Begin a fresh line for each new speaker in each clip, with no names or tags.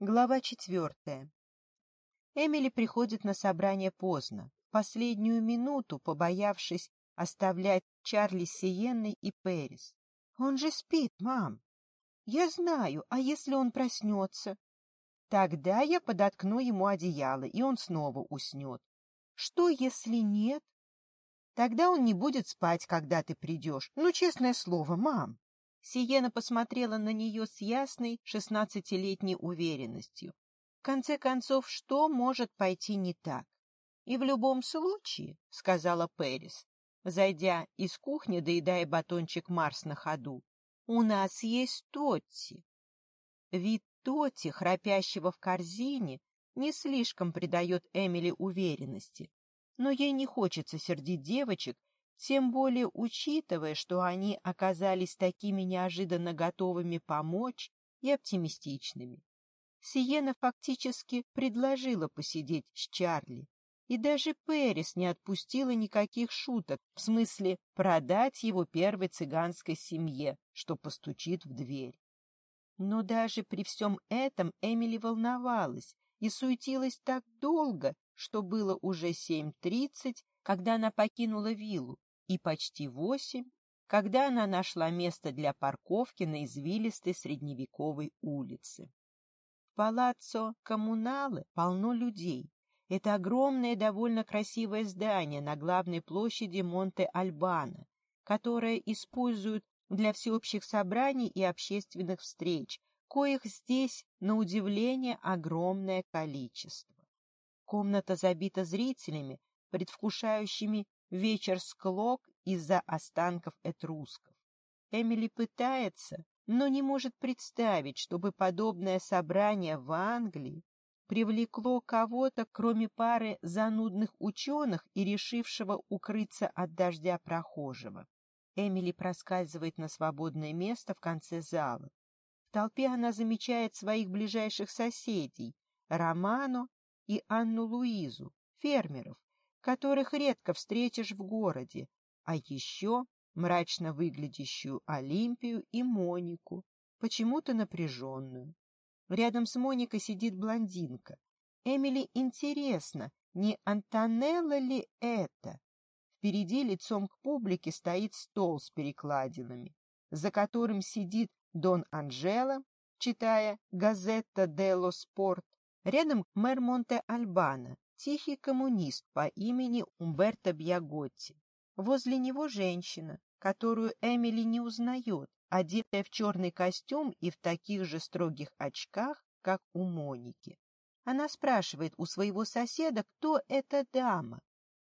Глава четвертая. Эмили приходит на собрание поздно, последнюю минуту, побоявшись оставлять Чарли с Сиенной и Перис. «Он же спит, мам!» «Я знаю, а если он проснется?» «Тогда я подоткну ему одеяло, и он снова уснет». «Что, если нет?» «Тогда он не будет спать, когда ты придешь. Ну, честное слово, мам!» Сиена посмотрела на нее с ясной шестнадцатилетней уверенностью. В конце концов, что может пойти не так? И в любом случае, — сказала Перис, зайдя из кухни, доедая батончик Марс на ходу, — у нас есть Тотти. Вид Тотти, храпящего в корзине, не слишком придает Эмили уверенности, но ей не хочется сердить девочек тем более учитывая, что они оказались такими неожиданно готовыми помочь и оптимистичными. Сиена фактически предложила посидеть с Чарли, и даже Перес не отпустила никаких шуток, в смысле продать его первой цыганской семье, что постучит в дверь. Но даже при всем этом Эмили волновалась и суетилась так долго, что было уже 7.30, когда она покинула виллу, и почти восемь, когда она нашла место для парковки на извилистой средневековой улице. В палаццо Коммуналы полно людей. Это огромное довольно красивое здание на главной площади Монте Альбана, которое используют для всеобщих собраний и общественных встреч, коих здесь, на удивление, огромное количество. Комната забита зрителями, предвкушающими Вечер склок из-за останков этрусков. Эмили пытается, но не может представить, чтобы подобное собрание в Англии привлекло кого-то, кроме пары занудных ученых и решившего укрыться от дождя прохожего. Эмили проскальзывает на свободное место в конце зала. В толпе она замечает своих ближайших соседей — Романо и Анну Луизу, фермеров, которых редко встретишь в городе, а еще мрачно выглядящую Олимпию и Монику, почему-то напряженную. Рядом с Моникой сидит блондинка. Эмили интересно, не Антонелла ли это? Впереди лицом к публике стоит стол с перекладинами, за которым сидит Дон Анжела, читая «Газетта делло спорт». Рядом мэр Монте-Альбана тихий коммунист по имени Умберто Бьяготти. Возле него женщина, которую Эмили не узнает, одетая в черный костюм и в таких же строгих очках, как у Моники. Она спрашивает у своего соседа, кто эта дама,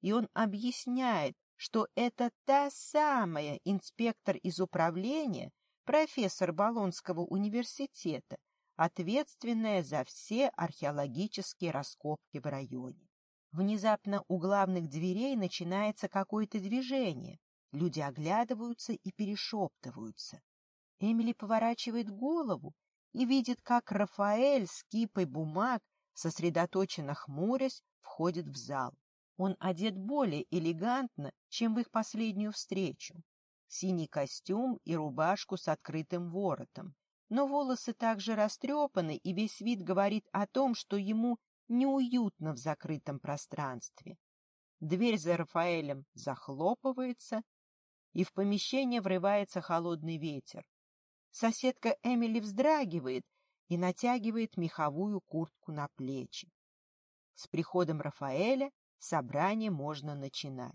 и он объясняет, что это та самая инспектор из управления, профессор Болонского университета, ответственная за все археологические раскопки в районе. Внезапно у главных дверей начинается какое-то движение. Люди оглядываются и перешептываются. Эмили поворачивает голову и видит, как Рафаэль с кипой бумаг, сосредоточенно хмурясь, входит в зал. Он одет более элегантно, чем в их последнюю встречу. Синий костюм и рубашку с открытым воротом но волосы также растрепаны, и весь вид говорит о том, что ему неуютно в закрытом пространстве. Дверь за Рафаэлем захлопывается, и в помещение врывается холодный ветер. Соседка Эмили вздрагивает и натягивает меховую куртку на плечи. С приходом Рафаэля собрание можно начинать.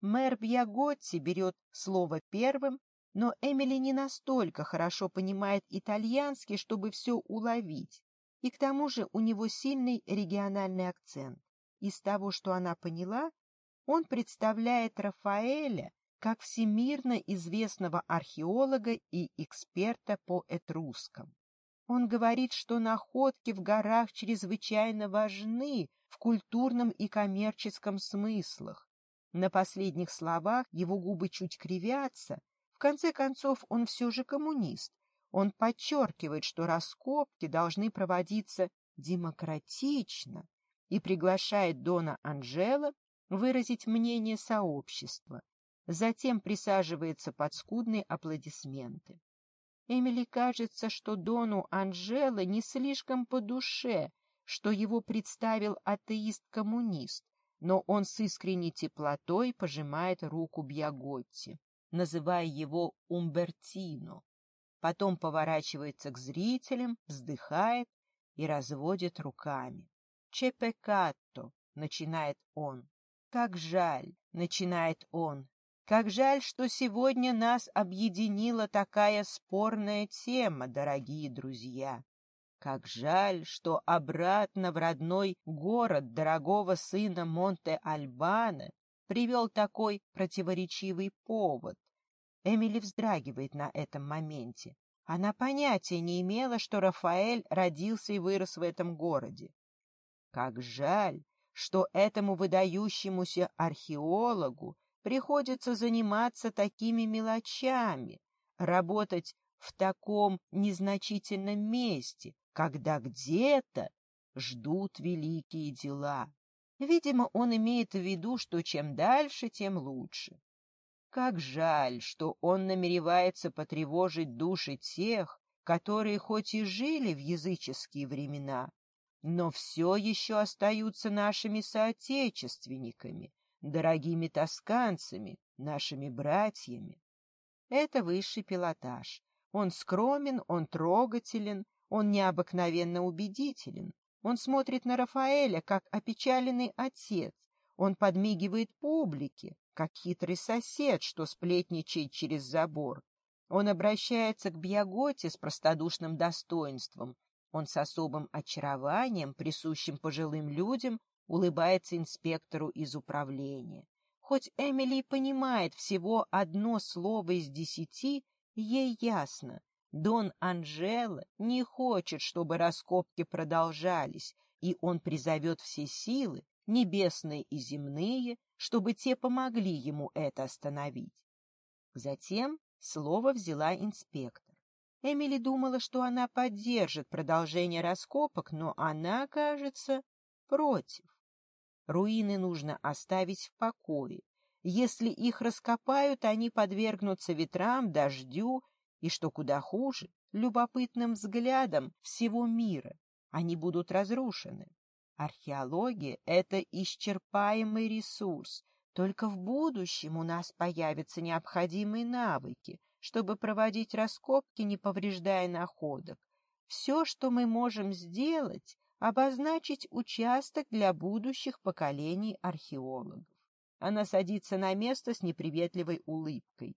Мэр Бьяготти берет слово первым но Эмили не настолько хорошо понимает итальянский, чтобы все уловить. И к тому же у него сильный региональный акцент. Из того, что она поняла, он представляет Рафаэля как всемирно известного археолога и эксперта по этрускам. Он говорит, что находки в горах чрезвычайно важны в культурном и коммерческом смыслах. На последних словах его губы чуть кривятся, в конце концов, он все же коммунист. Он подчеркивает, что раскопки должны проводиться демократично и приглашает Дона Анжела выразить мнение сообщества. Затем присаживается под скудные аплодисменты. Эмили кажется, что Дону Анжела не слишком по душе, что его представил атеист-коммунист, но он с искренней теплотой пожимает руку Бьяготти называя его Умбертино. Потом поворачивается к зрителям, вздыхает и разводит руками. «Чепекатто!» — начинает он. «Как жаль!» — начинает он. «Как жаль, что сегодня нас объединила такая спорная тема, дорогие друзья!» Как жаль, что обратно в родной город дорогого сына Монте-Альбана привел такой противоречивый повод. Эмили вздрагивает на этом моменте. Она понятия не имела, что Рафаэль родился и вырос в этом городе. Как жаль, что этому выдающемуся археологу приходится заниматься такими мелочами, работать в таком незначительном месте, когда где-то ждут великие дела. Видимо, он имеет в виду, что чем дальше, тем лучше. Как жаль, что он намеревается потревожить души тех, которые хоть и жили в языческие времена, но все еще остаются нашими соотечественниками, дорогими тосканцами, нашими братьями. Это высший пилотаж. Он скромен, он трогателен, он необыкновенно убедителен, он смотрит на Рафаэля, как опечаленный отец. Он подмигивает публике, как хитрый сосед, что сплетничает через забор. Он обращается к Бьяготе с простодушным достоинством. Он с особым очарованием, присущим пожилым людям, улыбается инспектору из управления. Хоть Эмили понимает всего одно слово из десяти, ей ясно. Дон Анжело не хочет, чтобы раскопки продолжались, и он призовет все силы, небесные и земные, чтобы те помогли ему это остановить. Затем слово взяла инспектор. Эмили думала, что она поддержит продолжение раскопок, но она, кажется, против. Руины нужно оставить в покое. Если их раскопают, они подвергнутся ветрам, дождю и, что куда хуже, любопытным взглядом всего мира. Они будут разрушены. Археология — это исчерпаемый ресурс. Только в будущем у нас появятся необходимые навыки, чтобы проводить раскопки, не повреждая находок. Все, что мы можем сделать, обозначить участок для будущих поколений археологов. Она садится на место с неприветливой улыбкой.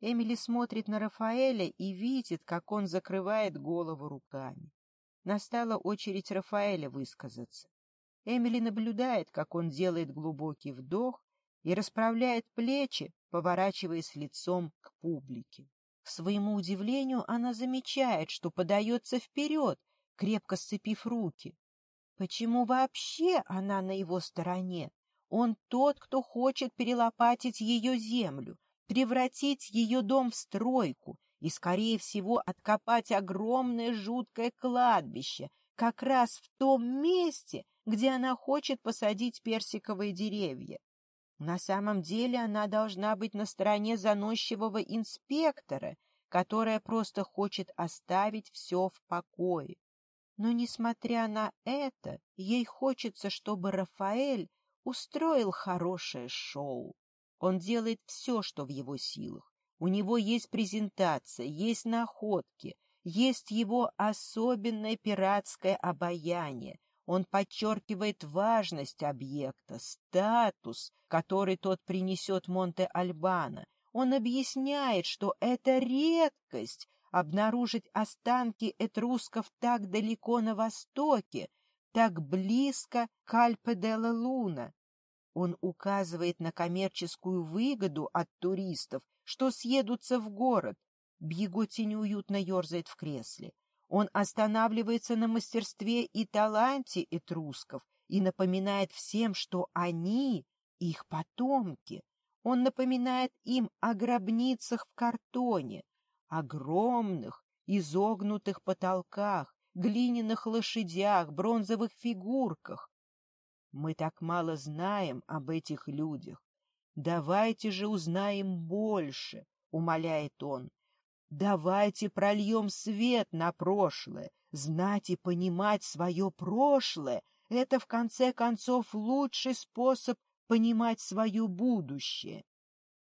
Эмили смотрит на Рафаэля и видит, как он закрывает голову руками. Настала очередь Рафаэля высказаться. Эмили наблюдает, как он делает глубокий вдох и расправляет плечи, поворачиваясь лицом к публике. К своему удивлению она замечает, что подается вперед, крепко сцепив руки. Почему вообще она на его стороне? Он тот, кто хочет перелопатить ее землю, превратить ее дом в стройку и, скорее всего, откопать огромное жуткое кладбище как раз в том месте, где она хочет посадить персиковые деревья. На самом деле она должна быть на стороне заносчивого инспектора, которая просто хочет оставить все в покое. Но, несмотря на это, ей хочется, чтобы Рафаэль устроил хорошее шоу. Он делает все, что в его силах. У него есть презентация, есть находки, есть его особенное пиратское обаяние. Он подчеркивает важность объекта, статус, который тот принесет Монте-Альбано. Он объясняет, что это редкость обнаружить останки этрусков так далеко на востоке, так близко к Альпе-де-Луна, он указывает на коммерческую выгоду от туристов, что съедутся в город. Бьеготи неуютно ерзает в кресле. Он останавливается на мастерстве и таланте этрусков и напоминает всем, что они — их потомки. Он напоминает им о гробницах в картоне, огромных, изогнутых потолках, глиняных лошадях, бронзовых фигурках. Мы так мало знаем об этих людях. Давайте же узнаем больше, — умоляет он. Давайте прольем свет на прошлое. Знать и понимать свое прошлое — это, в конце концов, лучший способ понимать свое будущее.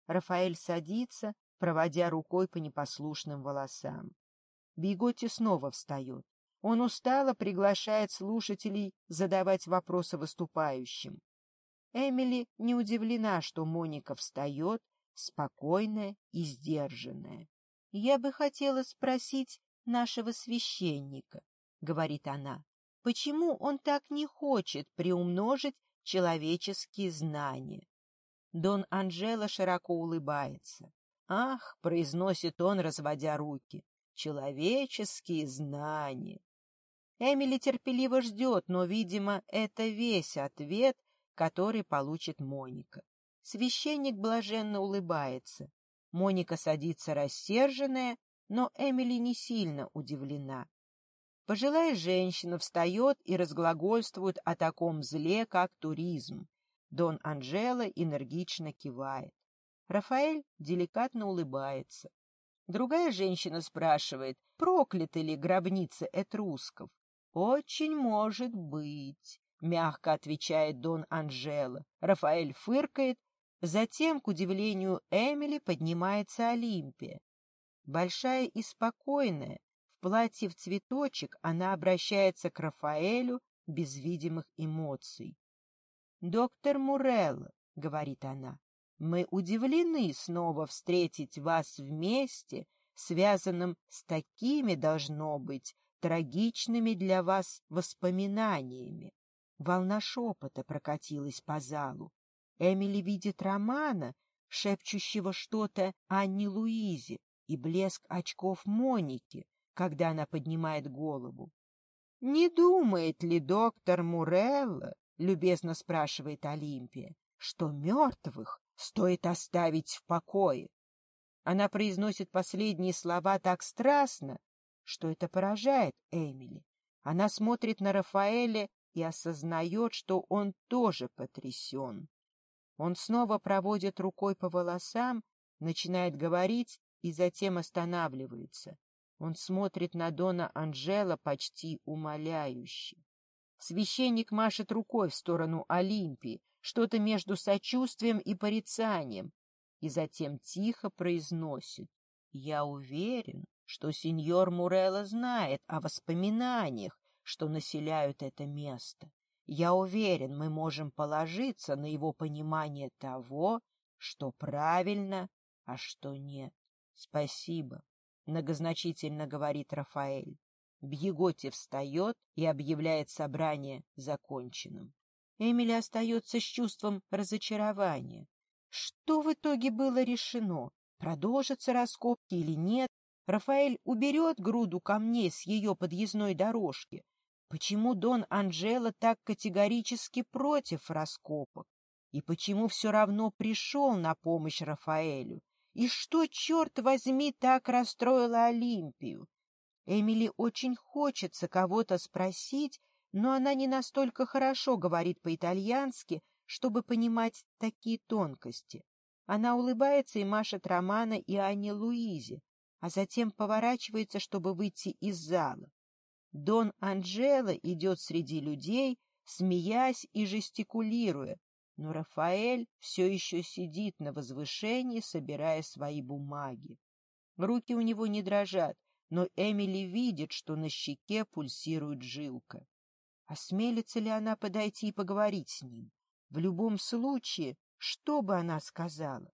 Рафаэль садится, проводя рукой по непослушным волосам. Биготи снова встает. Он устало приглашает слушателей задавать вопросы выступающим. Эмили не удивлена, что Моника встает, спокойная и сдержанная. — Я бы хотела спросить нашего священника, — говорит она, — почему он так не хочет приумножить человеческие знания? Дон Анжела широко улыбается. «Ах!» — произносит он, разводя руки. «Человеческие знания! Эмили терпеливо ждет, но, видимо, это весь ответ, который получит Моника. Священник блаженно улыбается. Моника садится рассерженная, но Эмили не сильно удивлена. Пожилая женщина встает и разглагольствует о таком зле, как туризм. Дон Анжела энергично кивает. Рафаэль деликатно улыбается. Другая женщина спрашивает, прокляты ли гробницы этрусков. «Очень может быть», — мягко отвечает Дон Анжела. Рафаэль фыркает. Затем, к удивлению Эмили, поднимается Олимпия. Большая и спокойная, в платье в цветочек, она обращается к Рафаэлю без видимых эмоций. «Доктор Мурелло», — говорит она, — «мы удивлены снова встретить вас вместе, связанным с такими, должно быть, трагичными для вас воспоминаниями. Волна шепота прокатилась по залу. Эмили видит Романа, шепчущего что-то Анне Луизе, и блеск очков Моники, когда она поднимает голову. — Не думает ли доктор Мурелла, — любезно спрашивает Олимпия, — что мертвых стоит оставить в покое? Она произносит последние слова так страстно, что это поражает Эмили. Она смотрит на Рафаэля и осознает, что он тоже потрясен. Он снова проводит рукой по волосам, начинает говорить и затем останавливается. Он смотрит на Дона Анжела почти умоляюще. Священник машет рукой в сторону Олимпии, что-то между сочувствием и порицанием, и затем тихо произносит «Я уверен, что сеньор Мурелла знает о воспоминаниях, что населяют это место. Я уверен, мы можем положиться на его понимание того, что правильно, а что нет. Спасибо, многозначительно говорит Рафаэль. Бьеготи встает и объявляет собрание законченным. Эмили остается с чувством разочарования. Что в итоге было решено? Продолжатся раскопки или нет, Рафаэль уберет груду камней с ее подъездной дорожки. Почему Дон Анжела так категорически против раскопок? И почему все равно пришел на помощь Рафаэлю? И что, черт возьми, так расстроило Олимпию? Эмили очень хочется кого-то спросить, но она не настолько хорошо говорит по-итальянски, чтобы понимать такие тонкости. Она улыбается и машет Романа и Анне Луизе, а затем поворачивается, чтобы выйти из зала. Дон Анжела идет среди людей, смеясь и жестикулируя, но Рафаэль все еще сидит на возвышении, собирая свои бумаги. Руки у него не дрожат, но Эмили видит, что на щеке пульсирует жилка. Осмелится ли она подойти и поговорить с ним? В любом случае, что бы она сказала?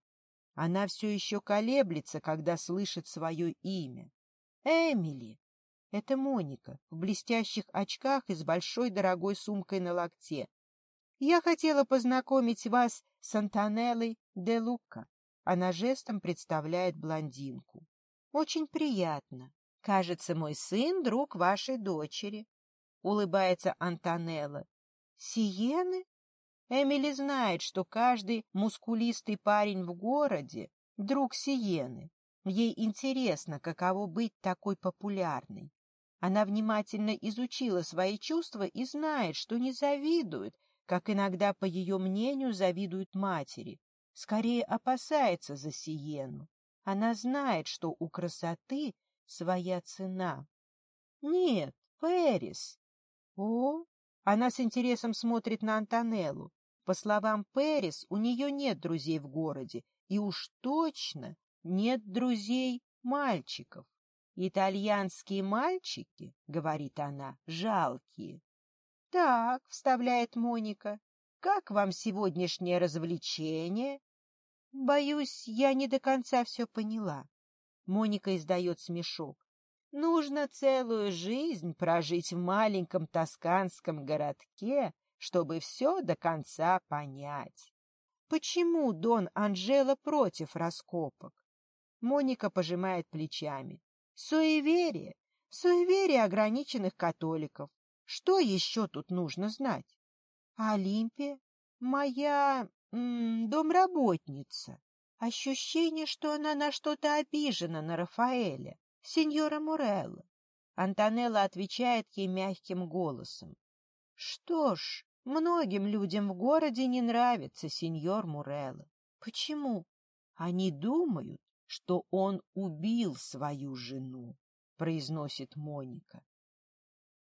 Она все еще колеблется, когда слышит свое имя. Эмили! Это Моника в блестящих очках и с большой дорогой сумкой на локте. Я хотела познакомить вас с Антонеллой де Лука. Она жестом представляет блондинку. Очень приятно. Кажется, мой сын — друг вашей дочери. Улыбается Антонелла. Сиены? Эмили знает, что каждый мускулистый парень в городе — друг Сиены. Ей интересно, каково быть такой популярной. Она внимательно изучила свои чувства и знает, что не завидует, как иногда, по ее мнению, завидуют матери. Скорее опасается за Сиену. Она знает, что у красоты своя цена. Нет, Феррис. О, она с интересом смотрит на Антонеллу. По словам Перес, у нее нет друзей в городе, и уж точно нет друзей мальчиков. «Итальянские мальчики, — говорит она, — жалкие». «Так, — вставляет Моника, — как вам сегодняшнее развлечение?» «Боюсь, я не до конца все поняла». Моника издает смешок. Нужно целую жизнь прожить в маленьком тосканском городке, чтобы все до конца понять. Почему Дон Анжела против раскопок? Моника пожимает плечами. Суеверие. Суеверие ограниченных католиков. Что еще тут нужно знать? Олимпия? Моя м -м, домработница. Ощущение, что она на что-то обижена на Рафаэля сеньора Мурелла. Антонелла отвечает ей мягким голосом. — Что ж, многим людям в городе не нравится сеньор Мурелла. Почему? Они думают, что он убил свою жену, — произносит Моника.